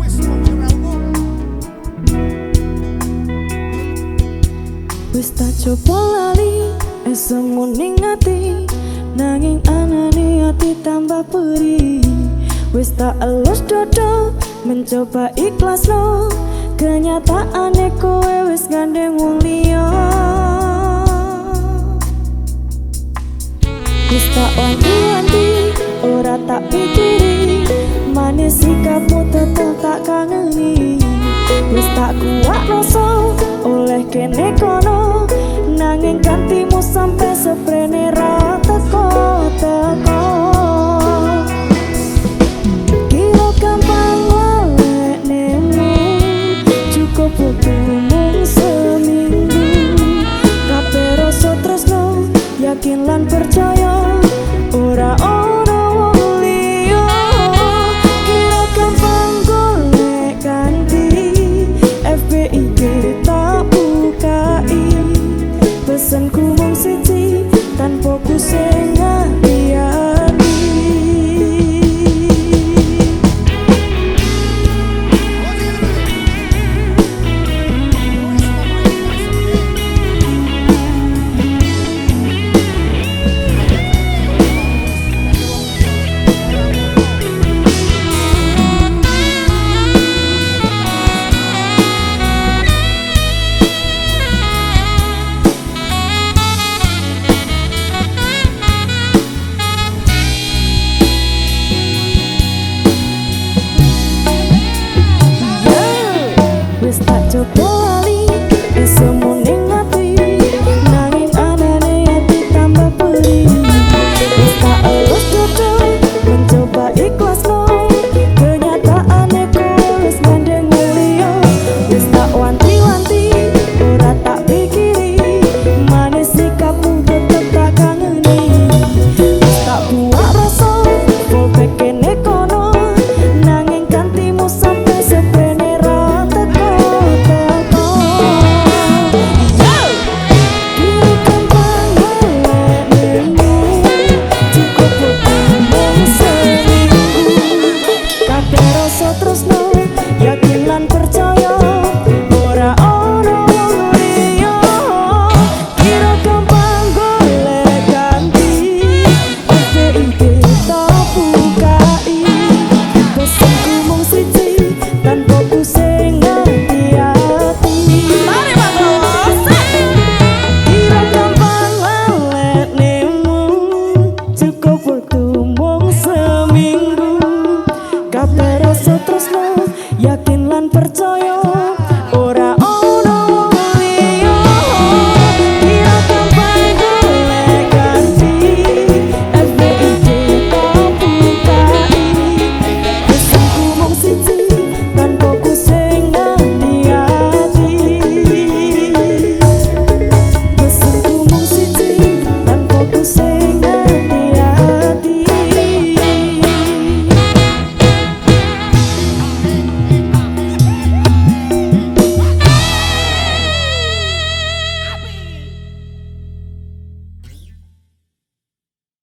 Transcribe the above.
Wis pemirsaku. Wis tak coba lali esemu ning ati nanging anane ati tambah perih. Wis tak elus dodo mencoba ikhlas lo kenyataane kowe wis gandeng wong liya. Wis tak wanti-wanti ora tak pikiri. Manis sikapmu tetep tak kangeni Wis tak kuat rasa oleh kene kono. Nanging kantimu sampai seprene ra teko teko to